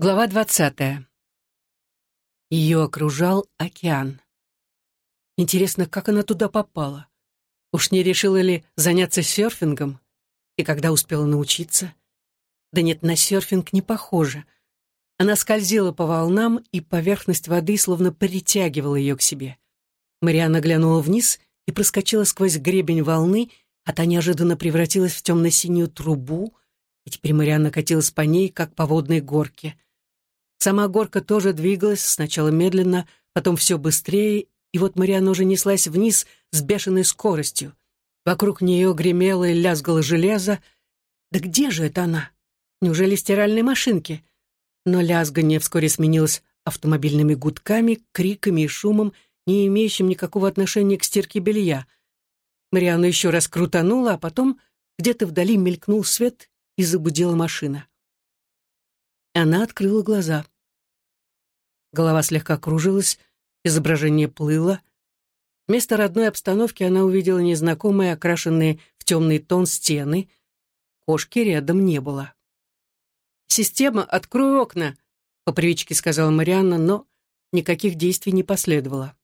Глава двадцатая. Ее окружал океан. Интересно, как она туда попала? Уж не решила ли заняться серфингом? И когда успела научиться? Да нет, на серфинг не похоже. Она скользила по волнам, и поверхность воды словно притягивала ее к себе. Марианна глянула вниз и проскочила сквозь гребень волны, а та неожиданно превратилась в темно-синюю трубу, и теперь Марианна катилась по ней, как по водной горке — Сама горка тоже двигалась, сначала медленно, потом все быстрее, и вот Марианна уже неслась вниз с бешеной скоростью. Вокруг нее гремело и лязгало железо. Да где же это она? Неужели стиральной машинки? Но лязганье вскоре сменилось автомобильными гудками, криками и шумом, не имеющим никакого отношения к стирке белья. Марианна еще раз крутанула, а потом где-то вдали мелькнул свет и забудила машина. Она открыла глаза. Голова слегка кружилась, изображение плыло. Вместо родной обстановки она увидела незнакомые, окрашенные в темный тон стены. Кошки рядом не было. «Система, открой окна!» — по привычке сказала Марианна, но никаких действий не последовало.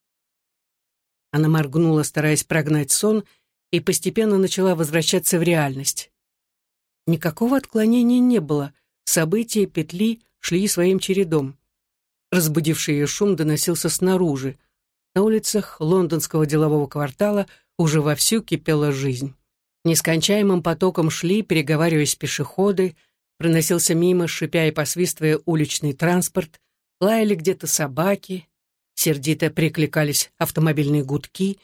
Она моргнула, стараясь прогнать сон, и постепенно начала возвращаться в реальность. Никакого отклонения не было — События петли шли своим чередом. Разбудивший ее шум доносился снаружи. На улицах лондонского делового квартала уже вовсю кипела жизнь. Нескончаемым потоком шли, переговариваясь пешеходы, проносился мимо, шипя и посвистывая уличный транспорт, лаяли где-то собаки, сердито прикликались автомобильные гудки.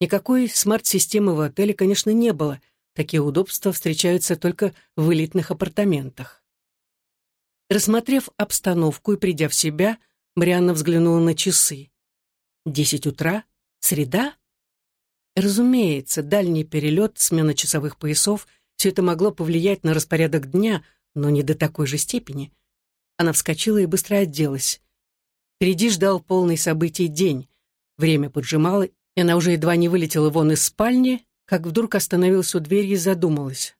Никакой смарт-системы в отеле, конечно, не было. Такие удобства встречаются только в элитных апартаментах. Рассмотрев обстановку и придя в себя, Марианна взглянула на часы. Десять утра? Среда? Разумеется, дальний перелет, смена часовых поясов — все это могло повлиять на распорядок дня, но не до такой же степени. Она вскочила и быстро оделась. Впереди ждал полный событий день. Время поджимало, и она уже едва не вылетела вон из спальни, как вдруг остановилась у двери и задумалась.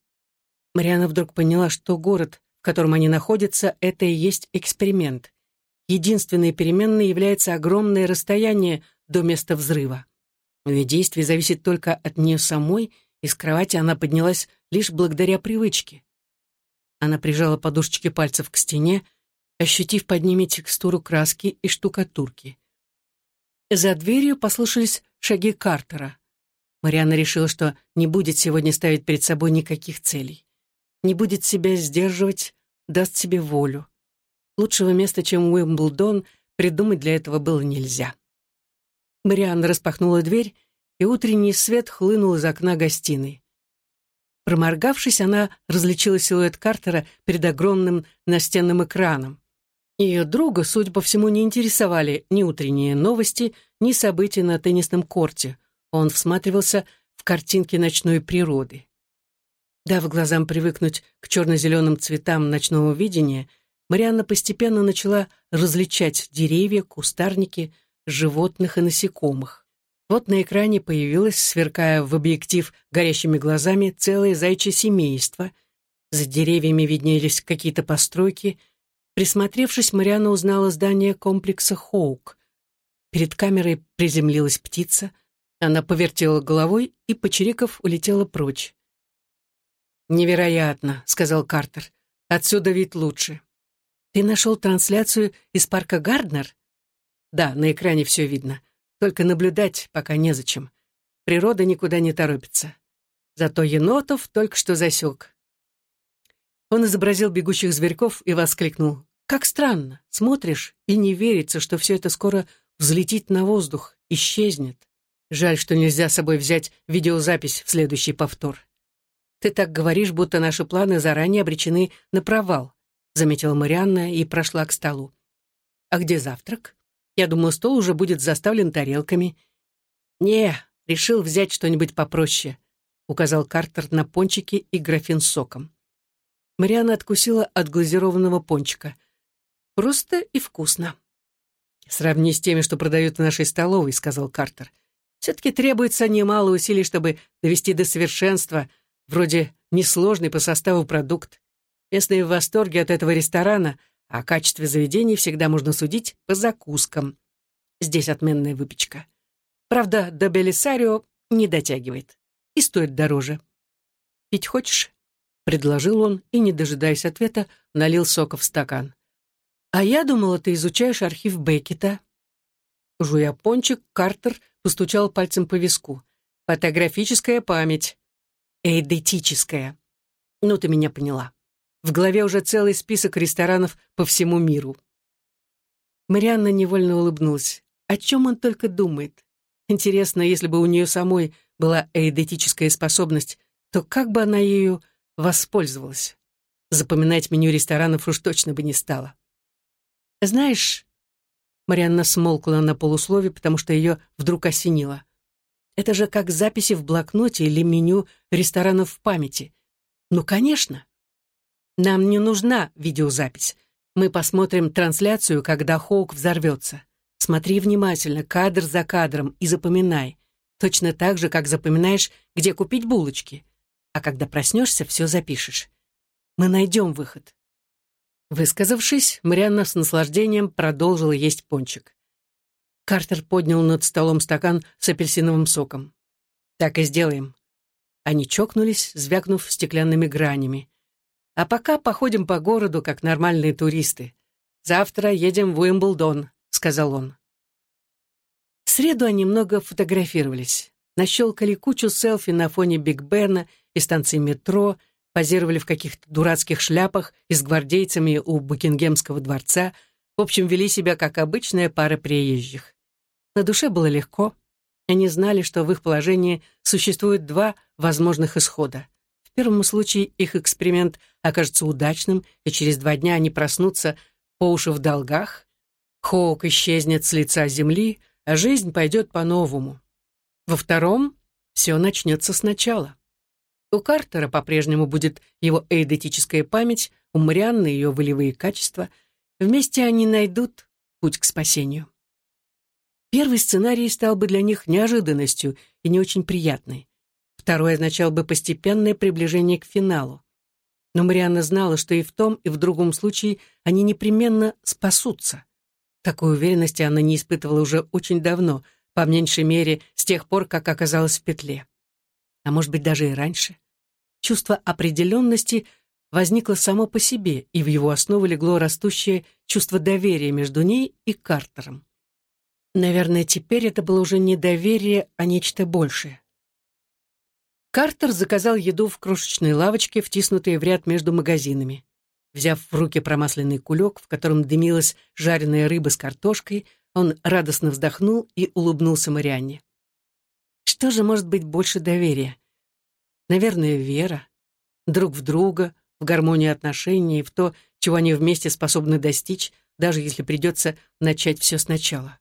Мариана вдруг поняла, что город в котором они находятся, это и есть эксперимент. Единственной переменной является огромное расстояние до места взрыва. Ее действие зависит только от нее самой, и с кровати она поднялась лишь благодаря привычке. Она прижала подушечки пальцев к стене, ощутив под ними текстуру краски и штукатурки. За дверью послышались шаги Картера. Марианна решила, что не будет сегодня ставить перед собой никаких целей не будет себя сдерживать, даст себе волю. Лучшего места, чем Уимблдон, придумать для этого было нельзя. Марианна распахнула дверь, и утренний свет хлынул из окна гостиной. Проморгавшись, она различила силуэт Картера перед огромным настенным экраном. Ее друга, судя по всему, не интересовали ни утренние новости, ни события на теннисном корте. Он всматривался в картинки ночной природы. Дав глазам привыкнуть к черно-зеленым цветам ночного видения, Марианна постепенно начала различать деревья, кустарники, животных и насекомых. Вот на экране появилось, сверкая в объектив горящими глазами, целое зайчье семейство. За деревьями виднелись какие-то постройки. Присмотревшись, Марианна узнала здание комплекса «Хоук». Перед камерой приземлилась птица. Она повертела головой и, почириков, улетела прочь. «Невероятно», — сказал Картер. «Отсюда вид лучше». «Ты нашел трансляцию из парка Гарднер?» «Да, на экране все видно. Только наблюдать пока незачем. Природа никуда не торопится. Зато енотов только что засек». Он изобразил бегущих зверьков и воскликнул. «Как странно. Смотришь, и не верится, что все это скоро взлетит на воздух, исчезнет. Жаль, что нельзя с собой взять видеозапись в следующий повтор». «Ты так говоришь, будто наши планы заранее обречены на провал», заметила Марианна и прошла к столу. «А где завтрак? Я думаю, стол уже будет заставлен тарелками». «Не, решил взять что-нибудь попроще», указал Картер на пончики и графин с соком. Марианна откусила от глазированного пончика. «Просто и вкусно». «Сравни с теми, что продают в нашей столовой», — сказал Картер. «Все-таки требуется немало усилий, чтобы довести до совершенства Вроде несложный по составу продукт. Местные в восторге от этого ресторана, О качестве заведений всегда можно судить по закускам. Здесь отменная выпечка. Правда, до Белисарио не дотягивает. И стоит дороже. «Пить хочешь?» — предложил он и, не дожидаясь ответа, налил сока в стакан. «А я думала, ты изучаешь архив Беккета». Жуя пончик, Картер постучал пальцем по виску. «Фотографическая память. Эйдетическая. Ну, ты меня поняла. В голове уже целый список ресторанов по всему миру». Марианна невольно улыбнулась. О чем он только думает? Интересно, если бы у нее самой была эйдетическая способность, то как бы она ею воспользовалась? Запоминать меню ресторанов уж точно бы не стала. «Знаешь...» Марианна смолкла на полуслове, потому что ее вдруг осенило. «Это же как записи в блокноте или меню ресторанов в памяти. Ну, конечно. Нам не нужна видеозапись. Мы посмотрим трансляцию, когда Хоук взорвется. Смотри внимательно, кадр за кадром, и запоминай. Точно так же, как запоминаешь, где купить булочки. А когда проснешься, все запишешь. Мы найдем выход. Высказавшись, Марианна с наслаждением продолжила есть пончик. Картер поднял над столом стакан с апельсиновым соком. «Так и сделаем». Они чокнулись, звякнув стеклянными гранями. «А пока походим по городу, как нормальные туристы. Завтра едем в Уимблдон», — сказал он. В среду они много фотографировались. Нащелкали кучу селфи на фоне Биг Бена и станции метро, позировали в каких-то дурацких шляпах и с гвардейцами у Букингемского дворца, в общем, вели себя как обычная пара приезжих. На душе было легко. Они знали, что в их положении существует два возможных исхода. В первом случае их эксперимент окажется удачным, и через два дня они проснутся по уши в долгах. Хоук исчезнет с лица земли, а жизнь пойдет по-новому. Во втором все начнется сначала. У Картера по-прежнему будет его эйдетическая память, у Марианны ее волевые качества. Вместе они найдут путь к спасению. Первый сценарий стал бы для них неожиданностью и не очень приятный. Второй означал бы постепенное приближение к финалу. Но Марианна знала, что и в том, и в другом случае они непременно спасутся. Такой уверенности она не испытывала уже очень давно, по меньшей мере, с тех пор, как оказалась в петле а может быть даже и раньше. Чувство определенности возникло само по себе, и в его основу легло растущее чувство доверия между ней и Картером. Наверное, теперь это было уже не доверие, а нечто большее. Картер заказал еду в крошечной лавочке, втиснутой в ряд между магазинами. Взяв в руки промасленный кулек, в котором дымилась жареная рыба с картошкой, он радостно вздохнул и улыбнулся Марианне. Что же может быть больше доверия? Наверное, вера. Друг в друга, в гармонию отношений, в то, чего они вместе способны достичь, даже если придется начать все сначала.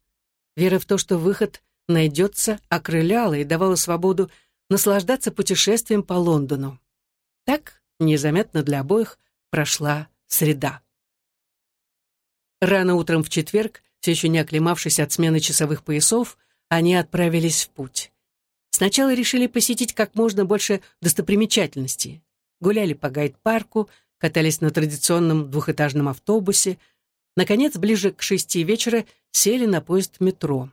Вера в то, что выход найдется, окрыляла и давала свободу наслаждаться путешествием по Лондону. Так, незаметно для обоих, прошла среда. Рано утром в четверг, все еще не оклемавшись от смены часовых поясов, они отправились в путь. Сначала решили посетить как можно больше достопримечательностей. Гуляли по гайд-парку, катались на традиционном двухэтажном автобусе. Наконец, ближе к шести вечера сели на поезд метро.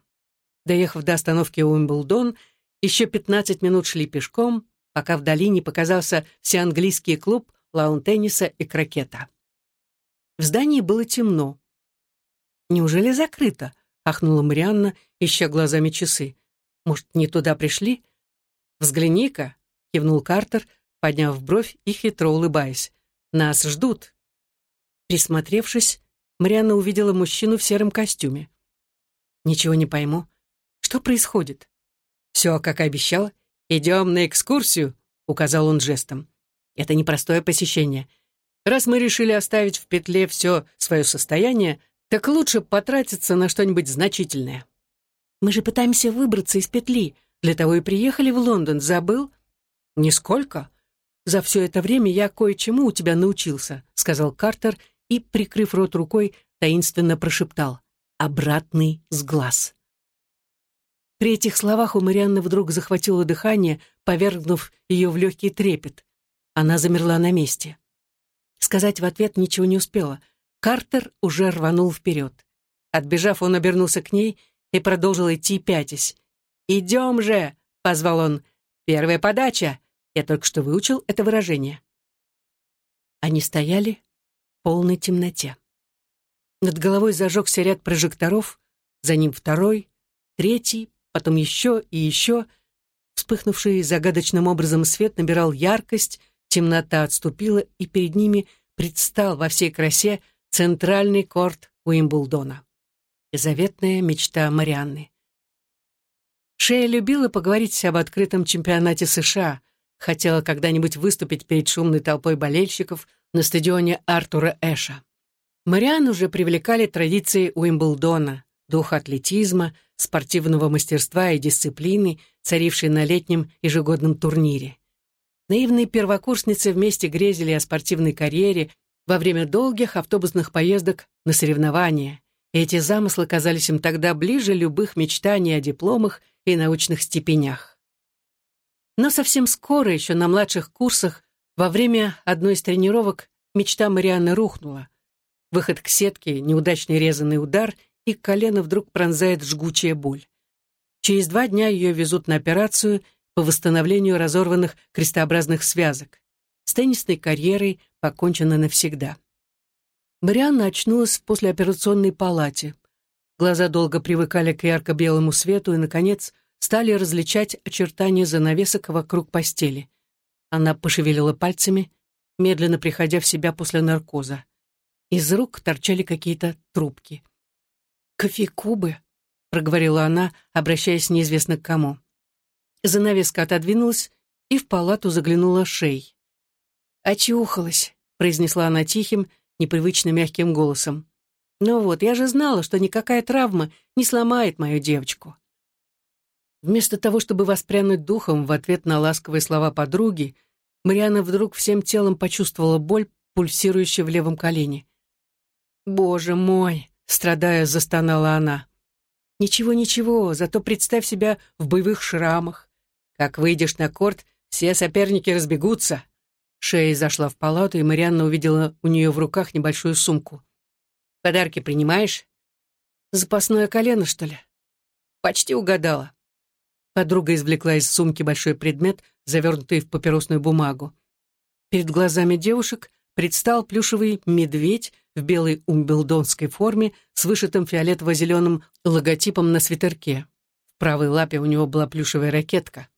Доехав до остановки Уимблдон, еще 15 минут шли пешком, пока вдали не показался всеанглийский клуб лаун-тенниса и крокета. В здании было темно. «Неужели закрыто?» — ахнула Марианна, ища глазами часы. Может, не туда пришли? Взгляни-ка, кивнул Картер, подняв бровь и хитро улыбаясь. Нас ждут. Присмотревшись, Марианна увидела мужчину в сером костюме. Ничего не пойму. Что происходит? Все, как обещал. Идем на экскурсию, указал он жестом. Это непростое посещение. Раз мы решили оставить в петле все свое состояние, так лучше потратиться на что-нибудь значительное. Мы же пытаемся выбраться из петли. Для того и приехали в Лондон. Забыл? Нисколько. За все это время я кое-чему у тебя научился, сказал Картер и, прикрыв рот рукой, таинственно прошептал. Обратный сглаз. При этих словах у Марианны вдруг захватило дыхание, повергнув ее в легкий трепет. Она замерла на месте. Сказать в ответ ничего не успела. Картер уже рванул вперед. Отбежав, он обернулся к ней и продолжил идти пятясь. «Идем же!» — позвал он. «Первая подача!» Я только что выучил это выражение. Они стояли в полной темноте. Над головой зажегся ряд прожекторов, за ним второй, третий, потом еще и еще. Вспыхнувший загадочным образом свет набирал яркость, темнота отступила, и перед ними предстал во всей красе центральный корт Уимблдона. И заветная мечта Марианны. Шея любила поговорить об открытом чемпионате США, хотела когда-нибудь выступить перед шумной толпой болельщиков на стадионе Артура Эша. Марианну уже привлекали традиции Уимблдона, дух атлетизма, спортивного мастерства и дисциплины, царившей на летнем ежегодном турнире. Наивные первокурсницы вместе грезили о спортивной карьере во время долгих автобусных поездок на соревнования, и эти замыслы казались им тогда ближе любых мечтаний о дипломах и научных степенях. Но совсем скоро, еще на младших курсах, во время одной из тренировок мечта Марианны рухнула. Выход к сетке, неудачный резанный удар, и колено вдруг пронзает жгучая боль. Через два дня ее везут на операцию по восстановлению разорванных крестообразных связок. С теннисной карьерой покончено навсегда. Марианна очнулась в послеоперационной палате. Глаза долго привыкали к ярко-белому свету и, наконец, стали различать очертания занавесок вокруг постели. Она пошевелила пальцами, медленно приходя в себя после наркоза. Из рук торчали какие-то трубки. «Кофе-кубы», — проговорила она, обращаясь неизвестно к кому. Занавеска отодвинулась, и в палату заглянула Шей. «Очухалась», — произнесла она тихим, непривычно мягким голосом. «Ну вот, я же знала, что никакая травма не сломает мою девочку». Вместо того, чтобы воспрянуть духом в ответ на ласковые слова подруги, Мариана вдруг всем телом почувствовала боль, пульсирующую в левом колене. «Боже мой!» — страдая, застонала она. «Ничего, ничего, зато представь себя в боевых шрамах. Как выйдешь на корт, все соперники разбегутся». Шея зашла в палату, и Марианна увидела у нее в руках небольшую сумку. «Подарки принимаешь?» «Запасное колено, что ли?» «Почти угадала». Подруга извлекла из сумки большой предмет, завернутый в папиросную бумагу. Перед глазами девушек предстал плюшевый медведь в белой умбелдонской форме с вышитым фиолетово-зеленым логотипом на свитерке. В правой лапе у него была плюшевая ракетка.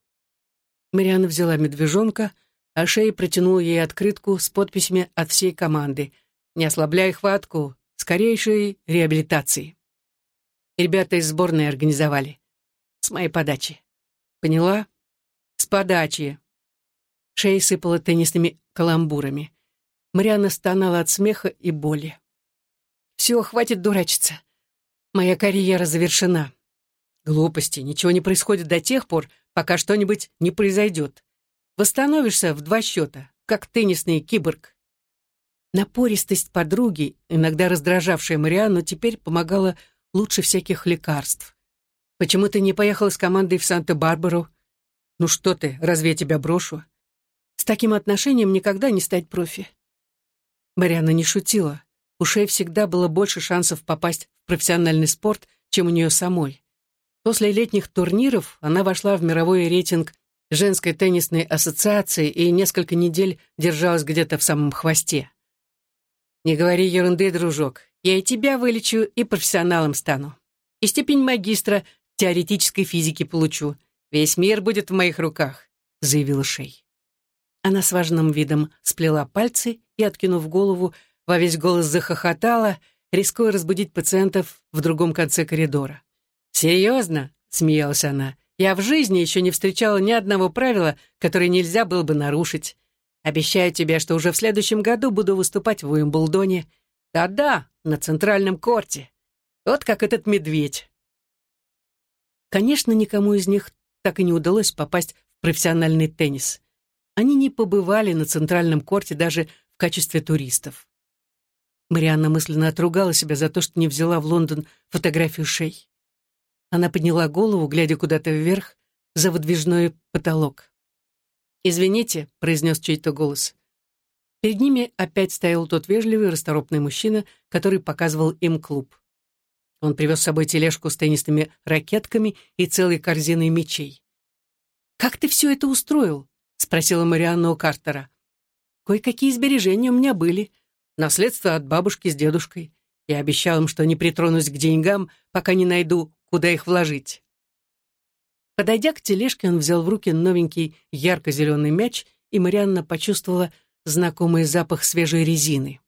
Мариана взяла медвежонка, а Шей протянула ей открытку с подписями от всей команды. «Не ослабляй хватку, скорейшей реабилитации». Ребята из сборной организовали. С моей подачи. Поняла? С подачи. Шей сыпала теннисными каламбурами. Марианна стонала от смеха и боли. «Все, хватит дурачиться. Моя карьера завершена. Глупости, ничего не происходит до тех пор, пока что-нибудь не произойдет. Восстановишься в два счета, как теннисный киборг». Напористость подруги, иногда раздражавшая Марианну, теперь помогала лучше всяких лекарств. «Почему ты не поехала с командой в Санта-Барбару?» «Ну что ты, разве я тебя брошу?» «С таким отношением никогда не стать профи. Марианна не шутила. У Шей всегда было больше шансов попасть в профессиональный спорт, чем у нее самой. После летних турниров она вошла в мировой рейтинг женской теннисной ассоциации и несколько недель держалась где-то в самом хвосте. «Не говори ерунды, дружок. Я и тебя вылечу, и профессионалом стану. И степень магистра теоретической физики получу. Весь мир будет в моих руках», — заявила Шей. Она с важным видом сплела пальцы и, откинув голову, во весь голос захохотала, рискуя разбудить пациентов в другом конце коридора. «Серьезно?» — смеялась она. «Я в жизни еще не встречала ни одного правила, которое нельзя было бы нарушить. Обещаю тебе, что уже в следующем году буду выступать в Уимблдоне. Да-да, на центральном корте. Вот как этот медведь». Конечно, никому из них так и не удалось попасть в профессиональный теннис. Они не побывали на центральном корте даже в качестве туристов. Марианна мысленно отругала себя за то, что не взяла в Лондон фотографию шей. Она подняла голову, глядя куда-то вверх, за выдвижной потолок. «Извините», — произнес чей-то голос. Перед ними опять стоял тот вежливый, расторопный мужчина, который показывал им клуб. Он привез с собой тележку с теннисными ракетками и целой корзиной мечей. «Как ты все это устроил?» — спросила Марианна у Картера. «Кое-какие сбережения у меня были. Наследство от бабушки с дедушкой. Я обещал им, что не притронусь к деньгам, пока не найду, куда их вложить». Подойдя к тележке, он взял в руки новенький ярко-зеленый мяч, и Марианна почувствовала знакомый запах свежей резины.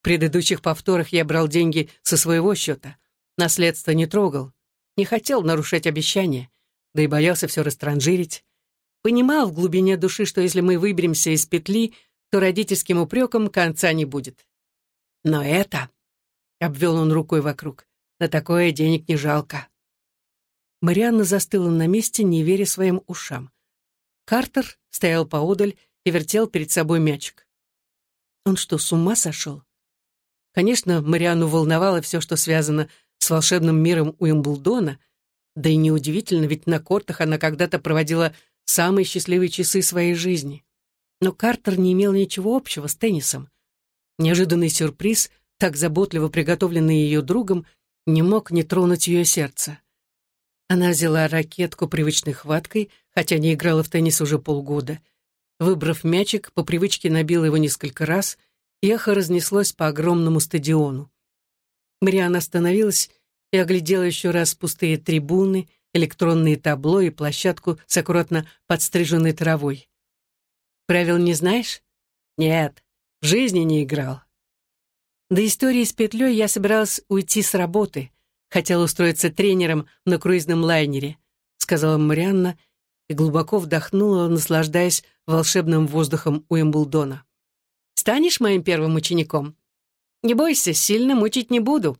В предыдущих повторах я брал деньги со своего счета. Наследство не трогал. Не хотел нарушать обещания, да и боялся все растранжирить. Понимал в глубине души, что если мы выберемся из петли, то родительским упреком конца не будет. Но это... — обвел он рукой вокруг. «На такое денег не жалко». Марианна застыла на месте, не веря своим ушам. Картер стоял поодаль и вертел перед собой мячик. Он что, с ума сошел? Конечно, Марианну волновало все, что связано с волшебным миром Уимблдона, да и неудивительно, ведь на кортах она когда-то проводила самые счастливые часы своей жизни. Но Картер не имел ничего общего с теннисом. Неожиданный сюрприз, так заботливо приготовленный ее другом, не мог не тронуть ее сердце. Она взяла ракетку привычной хваткой, хотя не играла в теннис уже полгода. Выбрав мячик, по привычке набила его несколько раз, и эхо разнеслось по огромному стадиону. Мариана остановилась и оглядела еще раз пустые трибуны, электронные табло и площадку с аккуратно подстриженной травой. «Правил не знаешь?» «Нет, в жизни не играл». До истории с петлей я собиралась уйти с работы, хотела устроиться тренером на круизном лайнере, сказала Марианна и глубоко вдохнула, наслаждаясь волшебным воздухом Уимблдона. «Станешь моим первым учеником? Не бойся, сильно мучить не буду».